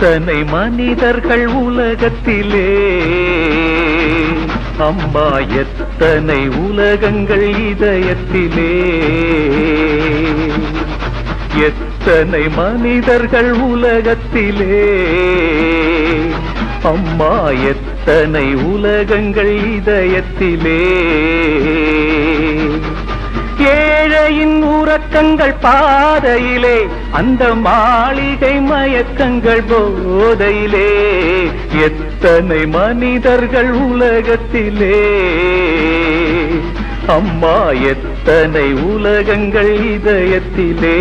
எத்தனை மனிதர்கள் உலகத்திலே. அம்மா எத்தனை உலகங்கள் இதயத்திலே. எத்தனை மனிதர்கள் உலகத்திலே. அம்மா எத்தனை உலகங்கள் இதயத்திலே. ஏழையின் உறக்கங்கள் பாதையிலே அந்த மாளிகை மயக்கங்கள் போதையிலே. எத்தனை மனிதர்கள் உலகத்திலே? அம்மா எத்தனை உலகங்கள் இதயத்திலே?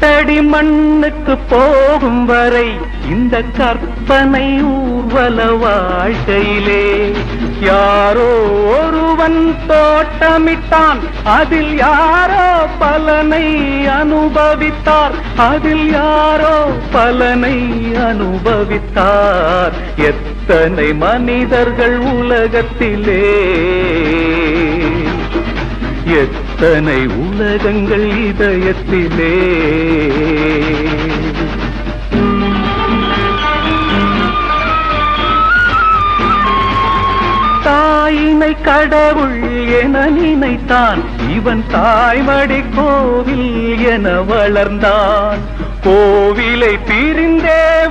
தடி மண்ணுக்கு போகும் வரை இந்த கற்பனை ஊர்வல வாழ்க்கையிலே. யாரோ ஒருவன் தோட்டமிட்டான் அதில் யாரோ பலனை அனுபவித்தார். அதில் யாரோ பலனை அனுபவித்தார். எத்தனை மனிதர்கள் உலகத்திலே எத்தனை உலகங்கள் இதயத்திலே? தாயினை கடவுள் என நினைத்தான். இவன் தாய்மடி கோவில் என வளர்ந்தான். கோவிலை பிரிந்தே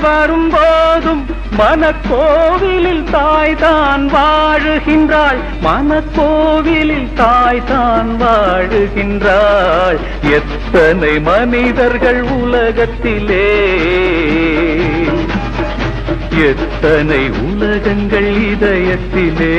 மனக்கோவிலில் தாய்தான் வாழுகின்றாள். மனக்கோவிலில் தாய்தான் வாழுகின்றாள். எத்தனை மனிதர்கள் உலகத்திலே? எத்தனை உலகங்கள் இதயத்திலே?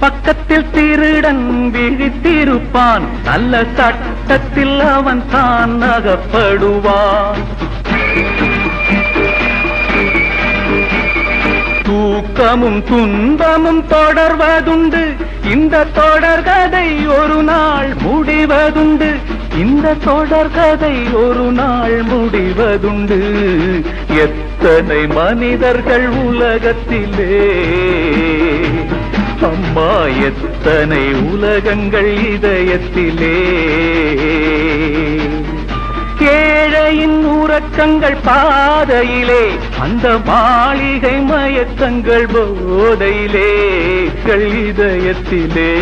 பக்கத்தில் திருடன் விழித்திருப்பான். நல்ல சட்டத்தில் அவன் தான் அகப்படுவான் தூக்கமும் துன்பமும் தொடர்வதுண்டு. இந்த தொடர்கதை ஒரு நாள் முடிவதுண்டு. இந்த தொடர்கதை ஒரு நாள் முடிவதுண்டு. எத்தனை மனிதர்கள் உலகத்திலே அம்மா எத்தனை உலகங்கள் இதயத்திலே. கேழையின் உறக்கங்கள் பாதையிலே அந்த மாளிகை மயக்கங்கள் போதையிலே கள் இதயத்திலே.